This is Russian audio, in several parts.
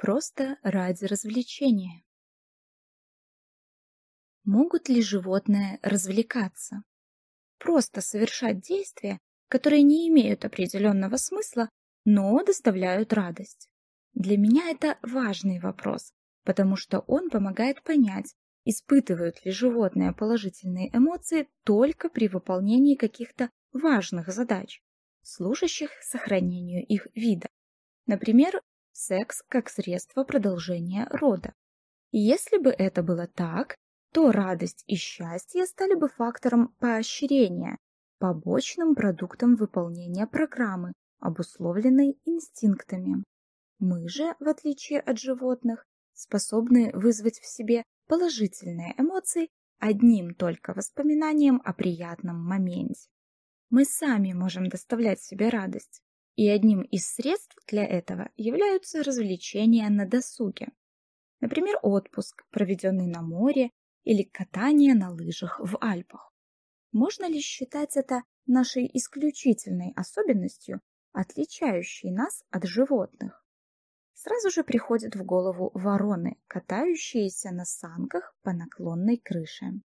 просто ради развлечения. Могут ли животные развлекаться? Просто совершать действия, которые не имеют определенного смысла, но доставляют радость. Для меня это важный вопрос, потому что он помогает понять, испытывают ли животные положительные эмоции только при выполнении каких-то важных задач, служащих сохранению их вида. Например, секс как средство продолжения рода. Если бы это было так, то радость и счастье стали бы фактором поощрения, побочным продуктом выполнения программы, обусловленной инстинктами. Мы же, в отличие от животных, способны вызвать в себе положительные эмоции одним только воспоминанием о приятном моменте. Мы сами можем доставлять себе радость, и одним из средств для этого являются развлечения на досуге. Например, отпуск, проведенный на море, или катание на лыжах в Альпах. Можно ли считать это нашей исключительной особенностью, отличающей нас от животных? Сразу же приходят в голову вороны, катающиеся на санках по наклонной крыше.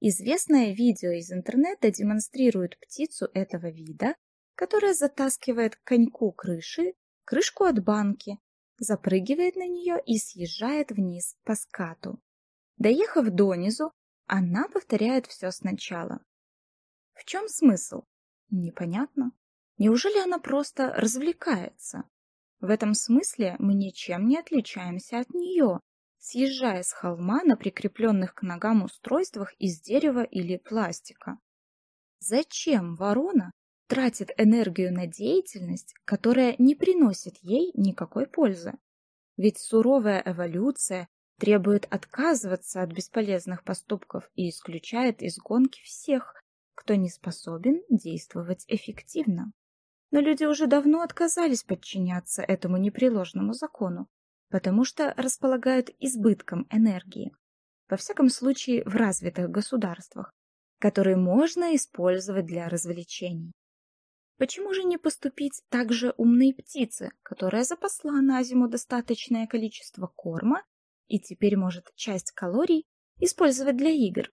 Известное видео из интернета демонстрирует птицу этого вида, которая затаскивает к коньку крыши крышку от банки, запрыгивает на нее и съезжает вниз по скату. Доехав донизу, она повторяет все сначала. В чем смысл? Непонятно. Неужели она просто развлекается? В этом смысле мы ничем не отличаемся от нее, съезжая с холма на прикрепленных к ногам устройствах из дерева или пластика. Зачем ворона тратит энергию на деятельность, которая не приносит ей никакой пользы? Ведь суровая эволюция требует отказываться от бесполезных поступков и исключает из гонки всех, кто не способен действовать эффективно. Но люди уже давно отказались подчиняться этому непреложному закону, потому что располагают избытком энергии, во всяком случае в развитых государствах, которые можно использовать для развлечений. Почему же не поступить так же умной птице, которая запасла на зиму достаточное количество корма и теперь может часть калорий использовать для игр.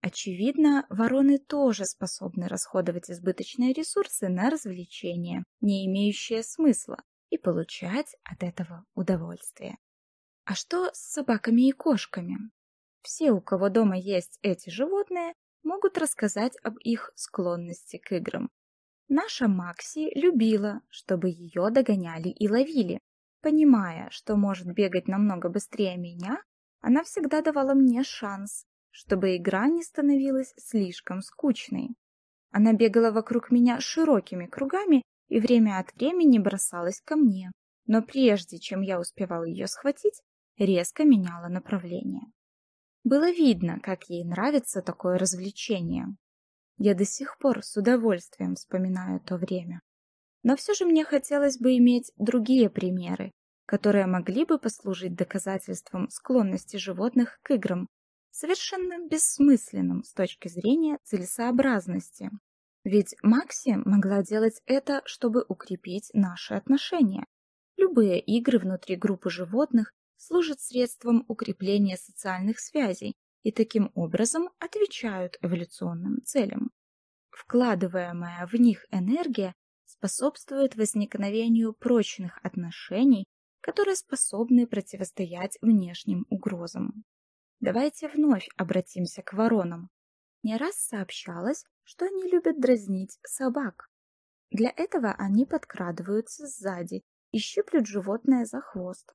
Очевидно, вороны тоже способны расходовать избыточные ресурсы на развлечения, не имеющие смысла, и получать от этого удовольствие. А что с собаками и кошками? Все, у кого дома есть эти животные, могут рассказать об их склонности к играм. Наша Макси любила, чтобы ее догоняли и ловили. Понимая, что может бегать намного быстрее меня, она всегда давала мне шанс, чтобы игра не становилась слишком скучной. Она бегала вокруг меня широкими кругами и время от времени бросалась ко мне, но прежде чем я успевал ее схватить, резко меняла направление. Было видно, как ей нравится такое развлечение. Я до сих пор с удовольствием вспоминаю то время. Но все же мне хотелось бы иметь другие примеры, которые могли бы послужить доказательством склонности животных к играм, совершенно бессмысленным с точки зрения целесообразности. Ведь Макси могла делать это, чтобы укрепить наши отношения. Любые игры внутри группы животных служат средством укрепления социальных связей и таким образом отвечают эволюционным целям. Вкладываемая в них энергия способствует возникновению прочных отношений, которые способны противостоять внешним угрозам. Давайте вновь обратимся к воронам. Не раз сообщалось, что они любят дразнить собак. Для этого они подкрадываются сзади и щиплют животное за хвост.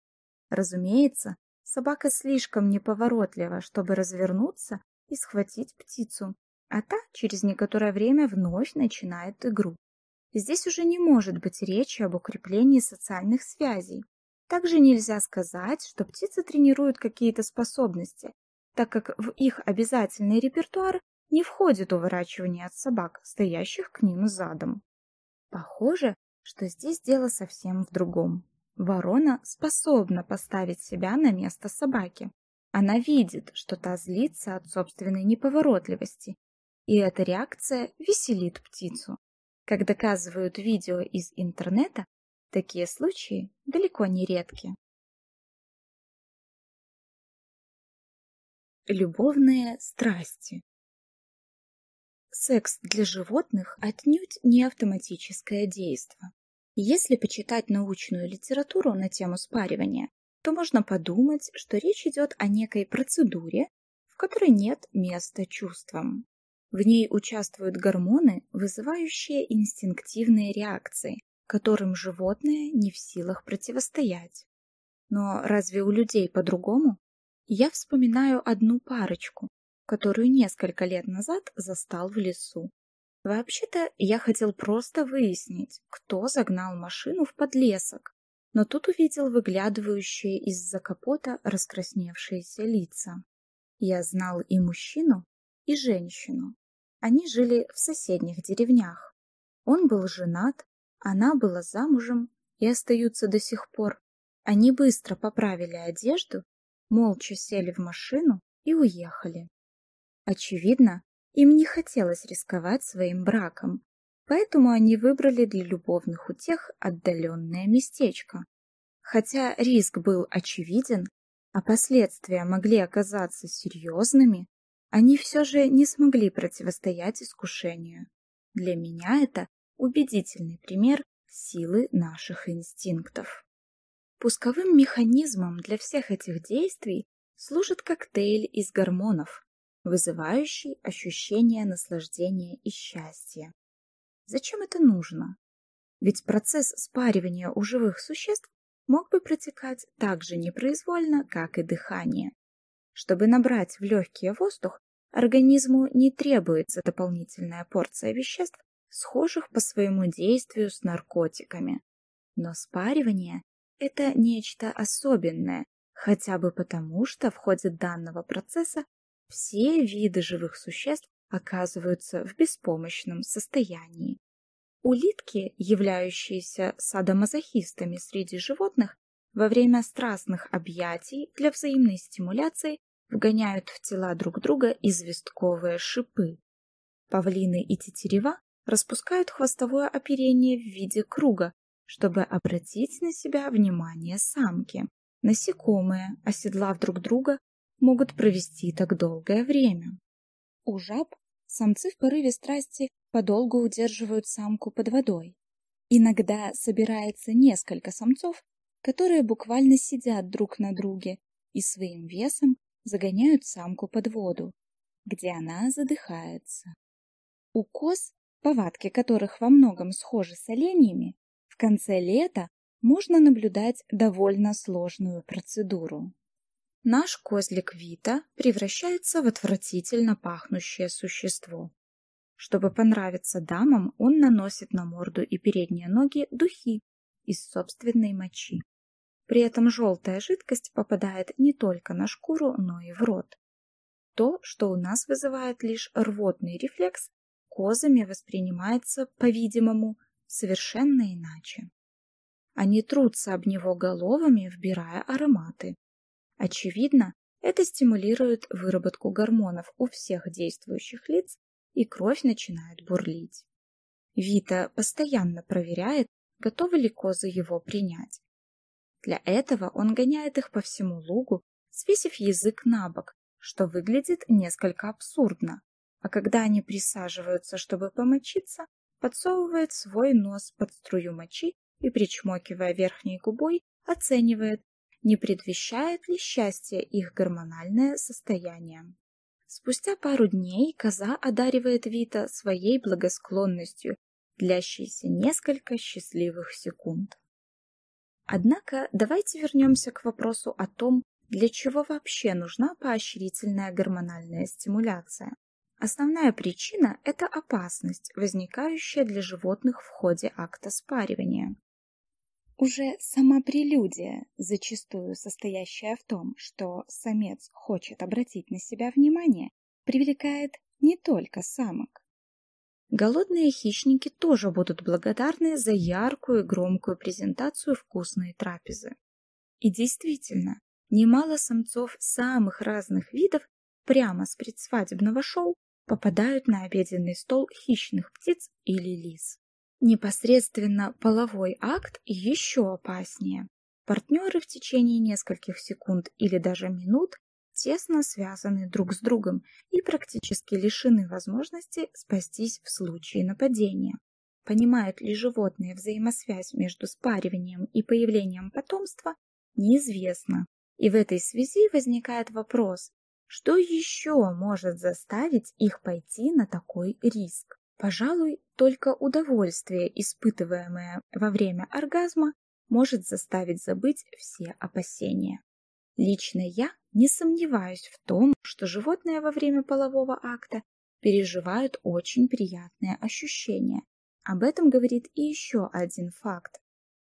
Разумеется, собака слишком неповоротлива, чтобы развернуться и схватить птицу, а та через некоторое время вновь начинает игру. Здесь уже не может быть речи об укреплении социальных связей. Также нельзя сказать, что птицы тренируют какие-то способности, так как в их обязательный репертуар не входит уворачивание от собак, стоящих к ним задом. Похоже, что здесь дело совсем в другом. Ворона способна поставить себя на место собаки. Она видит, что та злится от собственной неповоротливости, и эта реакция веселит птицу. Как доказывают видео из интернета, такие случаи далеко не редки. Любовные страсти Секс для животных отнюдь не автоматическое действие. Если почитать научную литературу на тему спаривания, то можно подумать, что речь идет о некой процедуре, в которой нет места чувствам. В ней участвуют гормоны, вызывающие инстинктивные реакции, которым животные не в силах противостоять. Но разве у людей по-другому? Я вспоминаю одну парочку, которую несколько лет назад застал в лесу. Вообще-то я хотел просто выяснить, кто загнал машину в подлесок, но тут увидел выглядывающие из-за капота раскрасневшиеся лица. Я знал и мужчину, и женщину. Они жили в соседних деревнях. Он был женат, она была замужем и остаются до сих пор. Они быстро поправили одежду молча сели в машину и уехали. Очевидно, им не хотелось рисковать своим браком, поэтому они выбрали для любовных утех отдаленное местечко. Хотя риск был очевиден, а последствия могли оказаться серьезными, они все же не смогли противостоять искушению. Для меня это убедительный пример силы наших инстинктов. Пусковым механизмом для всех этих действий служит коктейль из гормонов, вызывающий ощущение наслаждения и счастья. Зачем это нужно? Ведь процесс спаривания у живых существ мог бы протекать так же непроизвольно, как и дыхание. Чтобы набрать в легкие воздух, организму не требуется дополнительная порция веществ, схожих по своему действию с наркотиками. Но спаривание это нечто особенное, хотя бы потому, что в ходе данного процесса все виды живых существ оказываются в беспомощном состоянии. Улитки, являющиеся садомазохистами среди животных, во время страстных объятий для взаимной стимуляции вгоняют в тела друг друга известковые шипы. Павлины и тетерева распускают хвостовое оперение в виде круга, чтобы обратить на себя внимание самки. Насекомые, оседлав друг друга, могут провести так долгое время. У жаб самцы в порыве страсти подолгу удерживают самку под водой. Иногда собирается несколько самцов, которые буквально сидят друг на друге и своим весом загоняют самку под воду, где она задыхается. У коз, повадки которых во многом схожи с оленями, в конце лета можно наблюдать довольно сложную процедуру. Наш козлик Вита превращается в отвратительно пахнущее существо. Чтобы понравиться дамам, он наносит на морду и передние ноги духи из собственной мочи. При этом желтая жидкость попадает не только на шкуру, но и в рот. То, что у нас вызывает лишь рвотный рефлекс, козами воспринимается, по-видимому, совершенно иначе. Они трутся об него головами, вбирая ароматы. Очевидно, это стимулирует выработку гормонов у всех действующих лиц, и кровь начинает бурлить. Вита постоянно проверяет, готовы ли козы его принять. Для этого он гоняет их по всему лугу, свесив язык на бок, что выглядит несколько абсурдно, а когда они присаживаются, чтобы помочиться, подсовывает свой нос под струю мочи и, причмокивая верхней губой, оценивает, не предвещает ли счастье их гормональное состояние. Спустя пару дней коза одаривает Вита своей благосклонностью, длящейся несколько счастливых секунд. Однако давайте вернемся к вопросу о том, для чего вообще нужна поощрительная гормональная стимуляция. Основная причина – это опасность, возникающая для животных в ходе акта спаривания. Уже сама прелюдия, зачастую состоящая в том, что самец хочет обратить на себя внимание, привлекает не только самок. Голодные хищники тоже будут благодарны за яркую и громкую презентацию вкусной трапезы. И действительно, немало самцов самых разных видов прямо с предсвадебного шоу попадают на обеденный стол хищных птиц или лис. Непосредственно половой акт еще опаснее. Партнеры в течение нескольких секунд или даже минут тесно связаны друг с другом и практически лишены возможности спастись в случае нападения. Понимают ли животные взаимосвязь между спариванием и появлением потомства, неизвестно. И в этой связи возникает вопрос, что еще может заставить их пойти на такой риск? Пожалуй, только удовольствие, испытываемое во время оргазма, может заставить забыть все опасения. Лично я не сомневаюсь в том, что животные во время полового акта переживают очень приятные ощущения. Об этом говорит и еще один факт.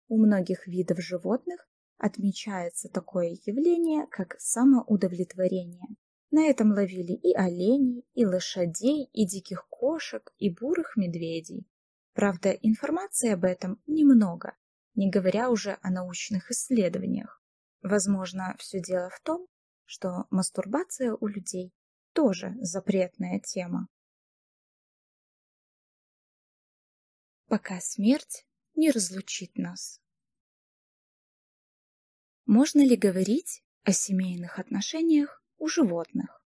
У многих видов животных отмечается такое явление, как самоудовлетворение. На этом ловили и оленей, и лошадей, и диких кошек, и бурых медведей. Правда, информации об этом немного, не говоря уже о научных исследованиях. Возможно, все дело в том, что мастурбация у людей тоже запретная тема. Пока смерть не разлучит нас. Можно ли говорить о семейных отношениях у животных.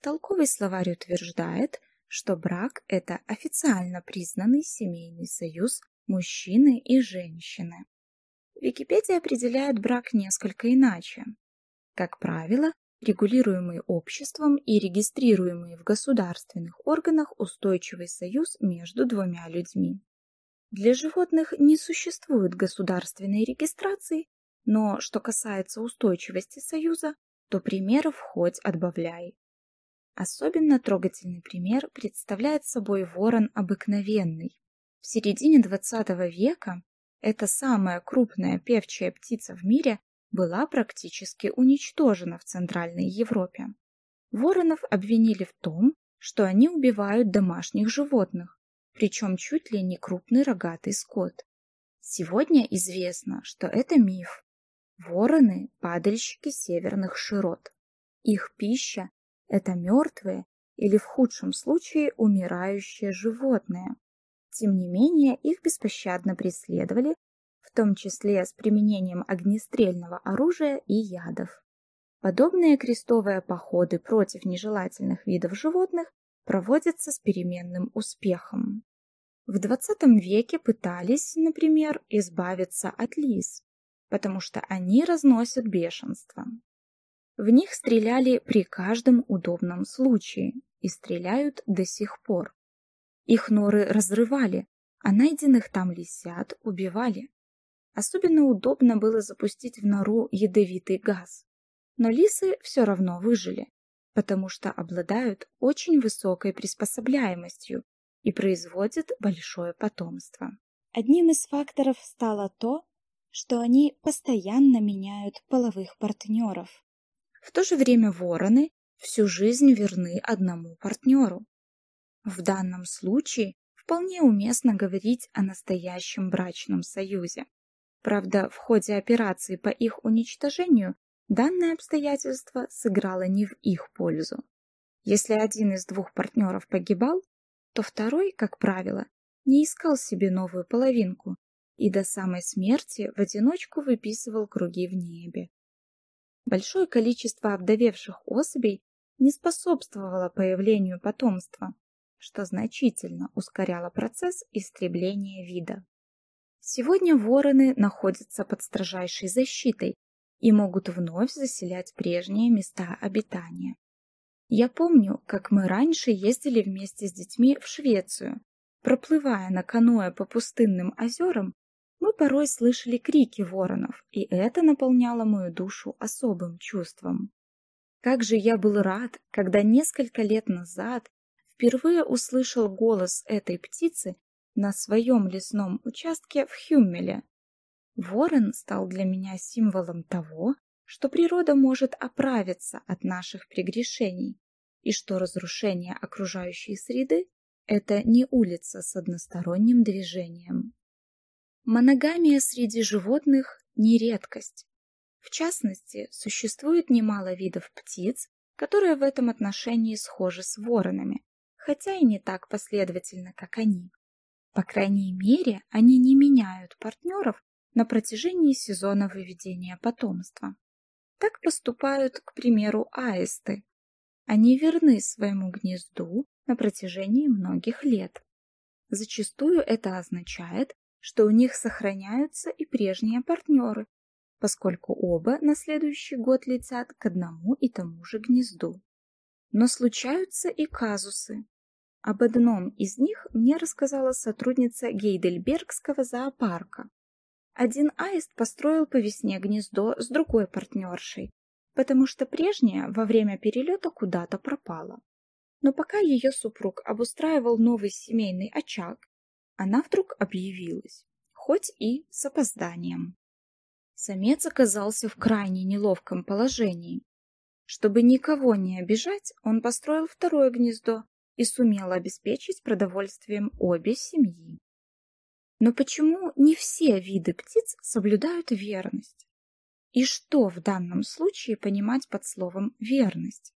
Толковый словарь утверждает, что брак – это официально признанный семейный союз мужчины и женщины. Википедия определяет брак несколько иначе. Как правило, регулируемый обществом и регистрируемый в государственных органах устойчивый союз между двумя людьми. Для животных не существует государственной регистрации, но что касается устойчивости союза, то примеров хоть отбавляй. Особенно трогательный пример представляет собой ворон обыкновенный. В середине XX века эта самая крупная певчая птица в мире была практически уничтожена в Центральной Европе. Воронов обвинили в том, что они убивают домашних животных, причем чуть ли не крупный рогатый скот. Сегодня известно, что это миф, Вороны – падальщики северных широт. Их пища – это мертвые или в худшем случае умирающие животные. Тем не менее, их беспощадно преследовали, в том числе с применением огнестрельного оружия и ядов. Подобные крестовые походы против нежелательных видов животных проводятся с переменным успехом. В XX веке пытались, например, избавиться от лис, потому что они разносят бешенство. В них стреляли при каждом удобном случае и стреляют до сих пор. Их норы разрывали, а найденных там лисят убивали. Особенно удобно было запустить в нору ядовитый газ. Но лисы все равно выжили, потому что обладают очень высокой приспособляемостью и производят большое потомство. Одним из факторов стало то, что они постоянно меняют половых партнеров. В то же время вороны всю жизнь верны одному партнеру. В данном случае вполне уместно говорить о настоящем брачном союзе. Правда, в ходе операции по их уничтожению данное обстоятельство сыграло не в их пользу. Если один из двух партнеров погибал, то второй, как правило, не искал себе новую половинку и до самой смерти в одиночку выписывал круги в небе. Большое количество овдовевших особей не способствовало появлению потомства, что значительно ускоряло процесс истребления вида. Сегодня вороны находятся под строжайшей защитой и могут вновь заселять прежние места обитания. Я помню, как мы раньше ездили вместе с детьми в Швецию, проплывая на каноэ по пустынным озерам мы порой слышали крики воронов, и это наполняло мою душу особым чувством. Как же я был рад, когда несколько лет назад впервые услышал голос этой птицы на своем лесном участке в Хюммеле. Ворон стал для меня символом того, что природа может оправиться от наших прегрешений, и что разрушение окружающей среды – это не улица с односторонним движением. Моногамия среди животных не редкость. В частности, существует немало видов птиц, которые в этом отношении схожи с воронами, хотя и не так последовательно, как они. По крайней мере, они не меняют партнеров на протяжении сезона выведения потомства. Так поступают, к примеру, аисты. Они верны своему гнезду на протяжении многих лет. Зачастую это означает, что у них сохраняются и прежние партнеры, поскольку оба на следующий год летят к одному и тому же гнезду. Но случаются и казусы. Об одном из них мне рассказала сотрудница Гейдельбергского зоопарка. Один аист построил по весне гнездо с другой партнершей, потому что прежняя во время перелета куда-то пропала. Но пока ее супруг обустраивал новый семейный очаг, она вдруг объявилась, хоть и с опозданием. Самец оказался в крайне неловком положении. Чтобы никого не обижать, он построил второе гнездо и сумел обеспечить продовольствием обе семьи. Но почему не все виды птиц соблюдают верность? И что в данном случае понимать под словом «верность»?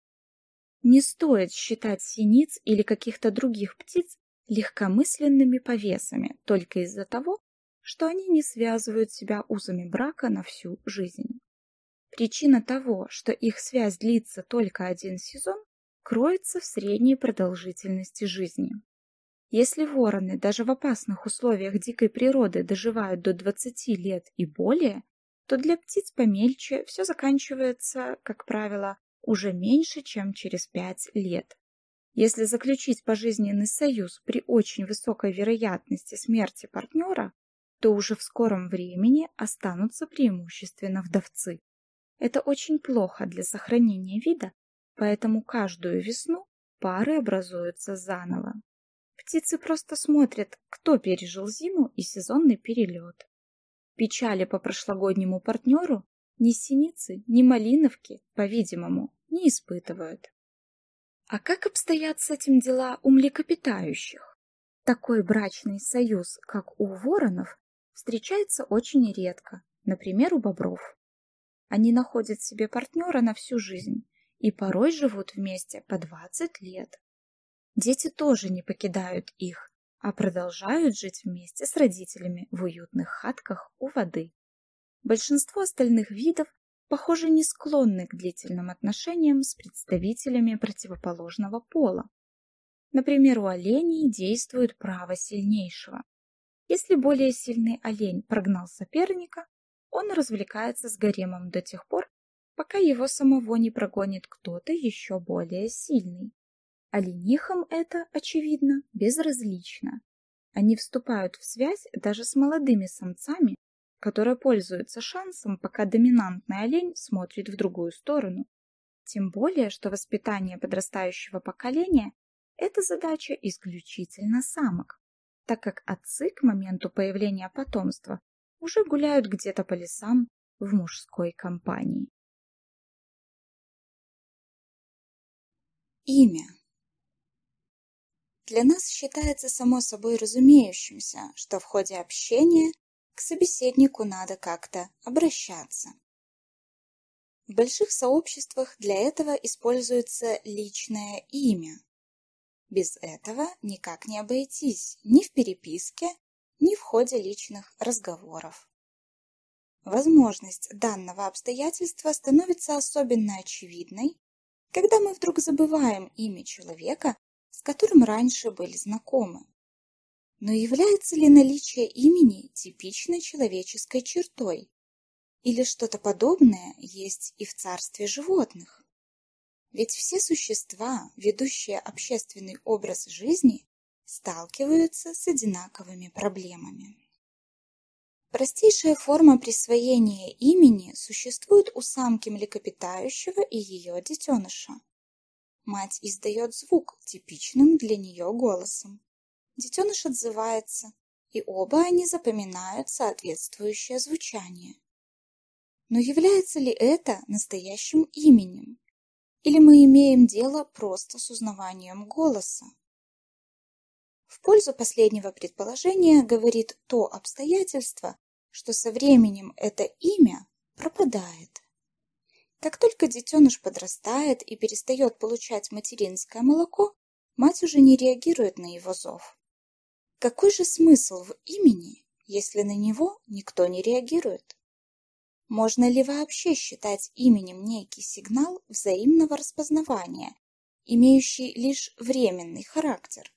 Не стоит считать синиц или каких-то других птиц легкомысленными повесами только из-за того, что они не связывают себя узами брака на всю жизнь. Причина того, что их связь длится только один сезон, кроется в средней продолжительности жизни. Если вороны даже в опасных условиях дикой природы доживают до 20 лет и более, то для птиц помельче все заканчивается, как правило, уже меньше, чем через 5 лет. Если заключить пожизненный союз при очень высокой вероятности смерти партнера, то уже в скором времени останутся преимущественно вдовцы. Это очень плохо для сохранения вида, поэтому каждую весну пары образуются заново. Птицы просто смотрят, кто пережил зиму и сезонный перелет. Печали по прошлогоднему партнеру ни синицы, ни малиновки, по-видимому, не испытывают. А как обстоят с этим дела у млекопитающих? Такой брачный союз, как у воронов, встречается очень редко, например, у бобров. Они находят себе партнера на всю жизнь и порой живут вместе по 20 лет. Дети тоже не покидают их, а продолжают жить вместе с родителями в уютных хатках у воды. Большинство остальных видов, похоже, не склонны к длительным отношениям с представителями противоположного пола. Например, у оленей действует право сильнейшего. Если более сильный олень прогнал соперника, он развлекается с гаремом до тех пор, пока его самого не прогонит кто-то еще более сильный. Оленихам это, очевидно, безразлично. Они вступают в связь даже с молодыми самцами, которые пользуются шансом, пока доминантный олень смотрит в другую сторону. Тем более, что воспитание подрастающего поколения – это задача исключительно самок, так как отцы к моменту появления потомства уже гуляют где-то по лесам в мужской компании. Имя для нас считается само собой разумеющимся, что в ходе общения к собеседнику надо как-то обращаться. В больших сообществах для этого используется личное имя. Без этого никак не обойтись ни в переписке, ни в ходе личных разговоров. Возможность данного обстоятельства становится особенно очевидной, когда мы вдруг забываем имя человека, с которым раньше были знакомы. Но является ли наличие имени типичной человеческой чертой? Или что-то подобное есть и в царстве животных? Ведь все существа, ведущие общественный образ жизни, сталкиваются с одинаковыми проблемами. Простейшая форма присвоения имени существует у самки млекопитающего и ее детеныша. Мать издает звук, типичным для нее голосом. Детеныш отзывается, и оба они запоминают соответствующее звучание. Но является ли это настоящим именем? Или мы имеем дело просто с узнаванием голоса? В пользу последнего предположения говорит то обстоятельство, что со временем это имя пропадает. Как только детеныш подрастает и перестает получать материнское молоко, мать уже не реагирует на его зов. Какой же смысл в имени, если на него никто не реагирует? можно ли вообще считать именем некий сигнал взаимного распознавания, имеющий лишь временный характер?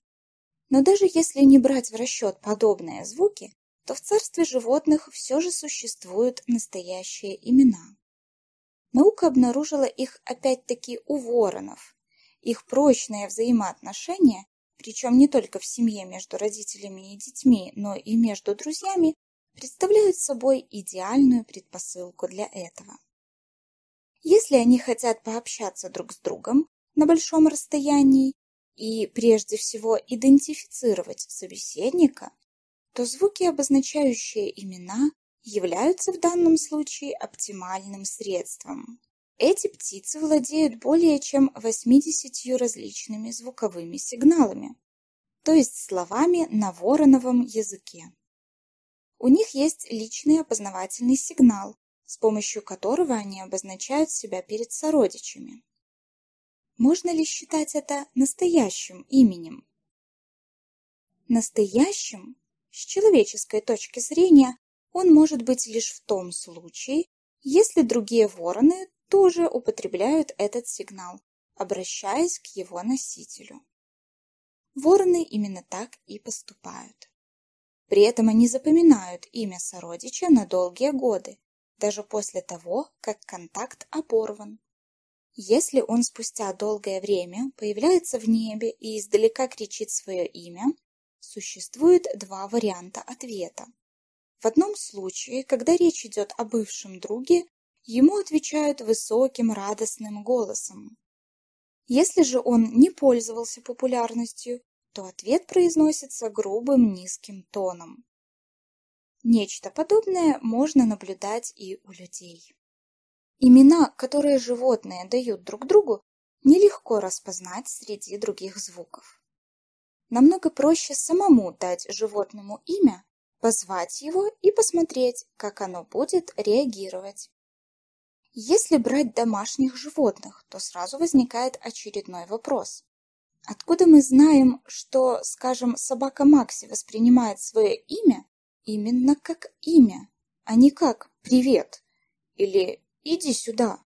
Но даже если не брать в расчет подобные звуки, то в царстве животных все же существуют настоящие имена. Наука обнаружила их опять-таки у воронов. Их прочные взаимоотношения, причем не только в семье между родителями и детьми, но и между друзьями, представляют собой идеальную предпосылку для этого. Если они хотят пообщаться друг с другом на большом расстоянии и прежде всего идентифицировать собеседника, то звуки, обозначающие имена, являются в данном случае оптимальным средством. Эти птицы владеют более чем 80 различными звуковыми сигналами, то есть словами на вороновом языке. У них есть личный опознавательный сигнал, с помощью которого они обозначают себя перед сородичами. Можно ли считать это настоящим именем? Настоящим, с человеческой точки зрения, он может быть лишь в том случае, если другие вороны тоже употребляют этот сигнал, обращаясь к его носителю. Вороны именно так и поступают. При этом они запоминают имя сородича на долгие годы, даже после того, как контакт оборван. Если он спустя долгое время появляется в небе и издалека кричит свое имя, существует два варианта ответа. В одном случае, когда речь идет о бывшем друге, ему отвечают высоким радостным голосом. Если же он не пользовался популярностью, то ответ произносится грубым низким тоном. Нечто подобное можно наблюдать и у людей. Имена, которые животные дают друг другу, нелегко распознать среди других звуков. Намного проще самому дать животному имя, позвать его и посмотреть, как оно будет реагировать. Если брать домашних животных, то сразу возникает очередной вопрос. Откуда мы знаем, что, скажем, собака Макси воспринимает свое имя именно как имя, а не как «привет» или «иди сюда»?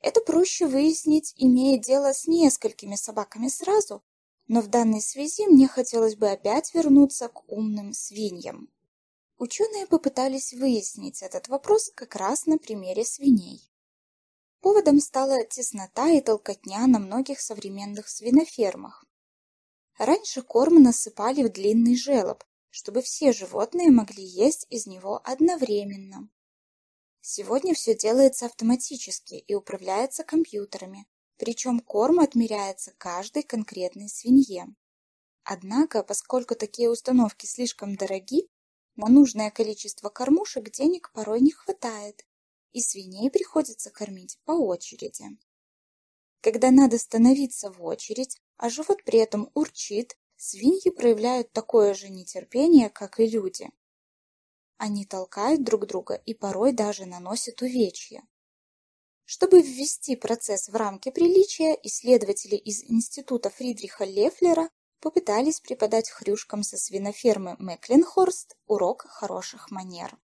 Это проще выяснить, имея дело с несколькими собаками сразу, но в данной связи мне хотелось бы опять вернуться к умным свиньям. Ученые попытались выяснить этот вопрос как раз на примере свиней. Поводом стала теснота и толкотня на многих современных свинофермах. Раньше корм насыпали в длинный желоб, чтобы все животные могли есть из него одновременно. Сегодня все делается автоматически и управляется компьютерами, причем корм отмеряется каждой конкретной свинье. Однако, поскольку такие установки слишком дороги, на нужное количество кормушек денег порой не хватает, и свиней приходится кормить по очереди. Когда надо становиться в очередь, а живот при этом урчит, свиньи проявляют такое же нетерпение, как и люди. Они толкают друг друга и порой даже наносят увечья. Чтобы ввести процесс в рамки приличия, исследователи из Института Фридриха Лефлера попытались преподать хрюшкам со свинофермы Мекленхорст урок хороших манер.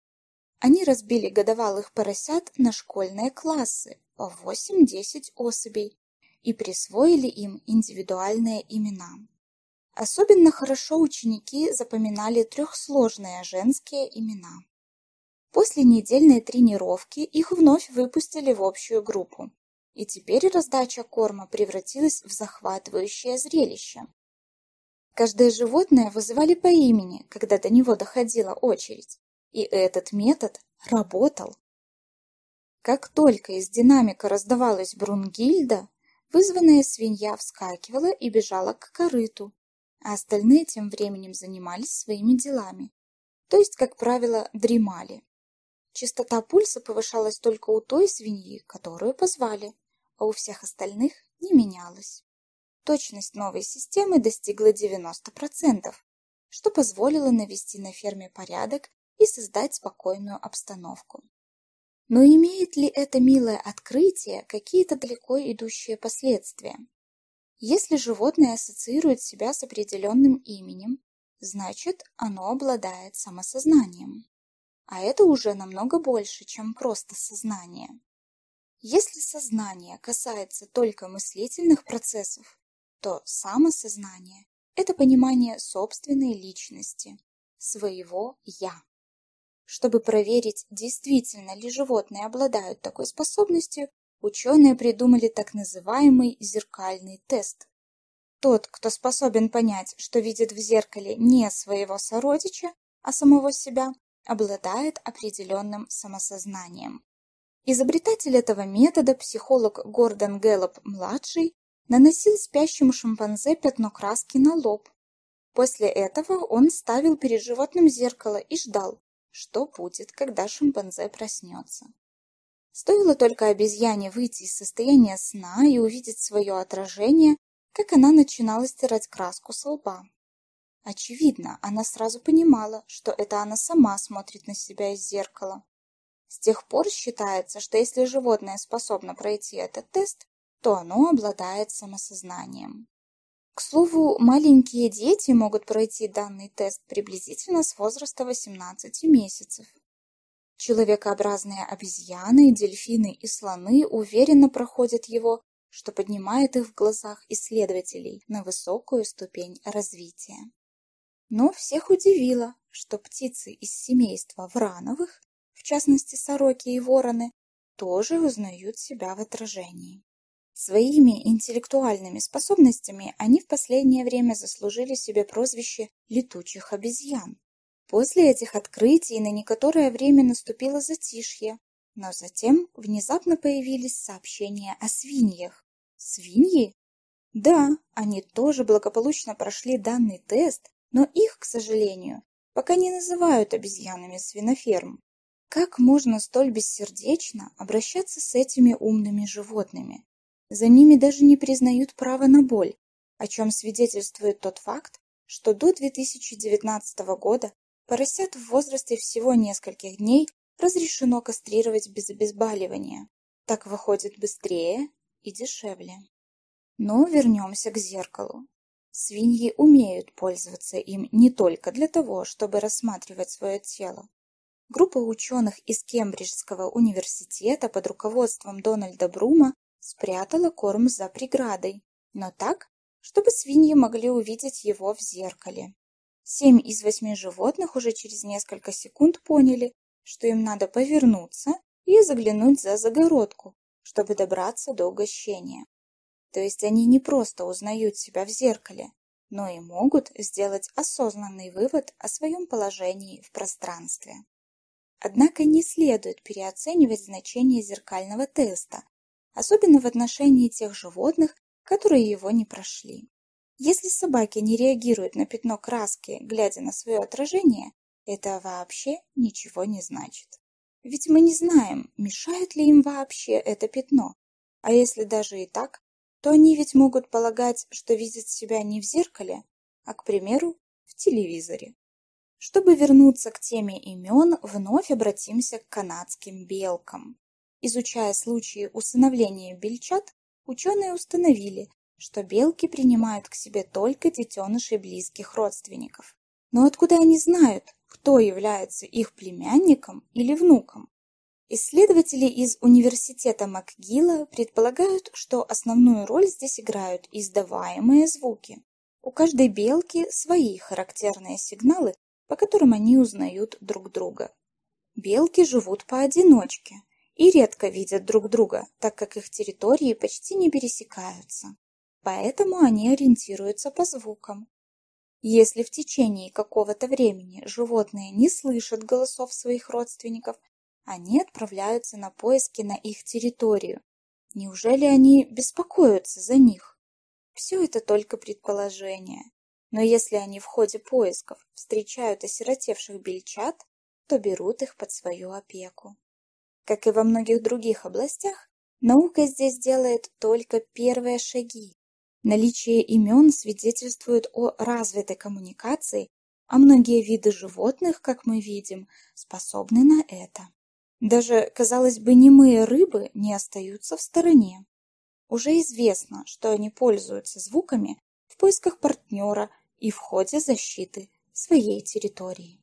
Они разбили годовалых поросят на школьные классы по 8-10 особей и присвоили им индивидуальные имена. Особенно хорошо ученики запоминали трехсложные женские имена. После недельной тренировки их вновь выпустили в общую группу, и теперь раздача корма превратилась в захватывающее зрелище. Каждое животное вызывали по имени, когда до него доходила очередь. И этот метод работал. Как только из динамика раздавалась Брунгильда, вызванная свинья вскакивала и бежала к корыту, а остальные тем временем занимались своими делами, то есть, как правило, дремали. Частота пульса повышалась только у той свиньи, которую позвали, а у всех остальных не менялась. Точность новой системы достигла 90%, что позволило навести на ферме порядок и создать спокойную обстановку. Но имеет ли это милое открытие какие-то далеко идущие последствия? Если животное ассоциирует себя с определенным именем, значит, оно обладает самосознанием. а это уже намного больше, чем просто сознание. Если сознание касается только мыслительных процессов, то самосознание – это понимание собственной личности, своего «я». Чтобы проверить, действительно ли животные обладают такой способностью, ученые придумали так называемый зеркальный тест. Тот, кто способен понять, что видит в зеркале не своего сородича, а самого себя, обладает определенным самосознанием. Изобретатель этого метода, психолог Гордон Гэллоп-младший, наносил спящему шимпанзе пятно краски на лоб. После этого он ставил перед животным зеркало и ждал, что будет, когда шимпанзе проснется. Стоило только обезьяне выйти из состояния сна и увидеть свое отражение, как она начинала стирать краску со лба. Очевидно, она сразу понимала, что это она сама смотрит на себя из зеркала. С тех пор считается, что если животное способно пройти этот тест, то оно обладает самосознанием. К слову, маленькие дети могут пройти данный тест приблизительно с возраста 18 месяцев. Человекообразные обезьяны, дельфины и слоны уверенно проходят его, что поднимает их в глазах исследователей на высокую ступень развития. Но всех удивило, что птицы из семейства врановых, в частности сороки и вороны, тоже узнают себя в отражении. Своими интеллектуальными способностями они в последнее время заслужили себе прозвище «летучих обезьян». После этих открытий на некоторое время наступило затишье, но затем внезапно появились сообщения о свиньях. Свиньи? Да, они тоже благополучно прошли данный тест но их, к сожалению, пока не называют обезьянами свиноферм. Как можно столь бессердечно обращаться с этими умными животными? За ними даже не признают право на боль, о чем свидетельствует тот факт, что до 2019 года поросят в возрасте всего нескольких дней разрешено кастрировать без обезболивания. Так выходит быстрее и дешевле. Но вернемся к зеркалу. Свиньи умеют пользоваться им не только для того, чтобы рассматривать свое тело. Группа ученых из Кембриджского университета под руководством Дональда Брума спрятала корм за преградой, но так, чтобы свиньи могли увидеть его в зеркале. Семь из восьми животных уже через несколько секунд поняли, что им надо повернуться и заглянуть за загородку, чтобы добраться до угощения. То есть они не просто узнают себя в зеркале, но и могут сделать осознанный вывод о своем положении в пространстве. Однако не следует переоценивать значение зеркального теста, особенно в отношении тех животных, которые его не прошли. Если собаки не реагируют на пятно краски, глядя на свое отражение, это вообще ничего не значит. Ведь мы не знаем, мешает ли им вообще это пятно. А если даже и так, то они ведь могут полагать, что видят себя не в зеркале, а, к примеру, в телевизоре. Чтобы вернуться к теме имен, вновь обратимся к канадским белкам. Изучая случаи усыновления бельчат, ученые установили, что белки принимают к себе только детенышей близких родственников. Но откуда они знают, кто является их племянником или внуком? Исследователи из университета МcGill предполагают, что основную роль здесь играют издаваемые звуки. У каждой белки свои характерные сигналы, по которым они узнают друг друга. Белки живут поодиночке и редко видят друг друга, так как их территории почти не пересекаются. Поэтому они ориентируются по звукам. Если в течение какого-то времени животные не слышат голосов своих родственников, они отправляются на поиски на их территорию. Неужели они беспокоятся за них? Все это только предположение. Но если они в ходе поисков встречают осиротевших бельчат, то берут их под свою опеку. Как и во многих других областях, наука здесь делает только первые шаги. Наличие имен свидетельствует о развитой коммуникации, а многие виды животных, как мы видим, способны на это. Даже, казалось бы, немые рыбы не остаются в стороне. Уже известно, что они пользуются звуками в поисках партнера и в ходе защиты своей территории.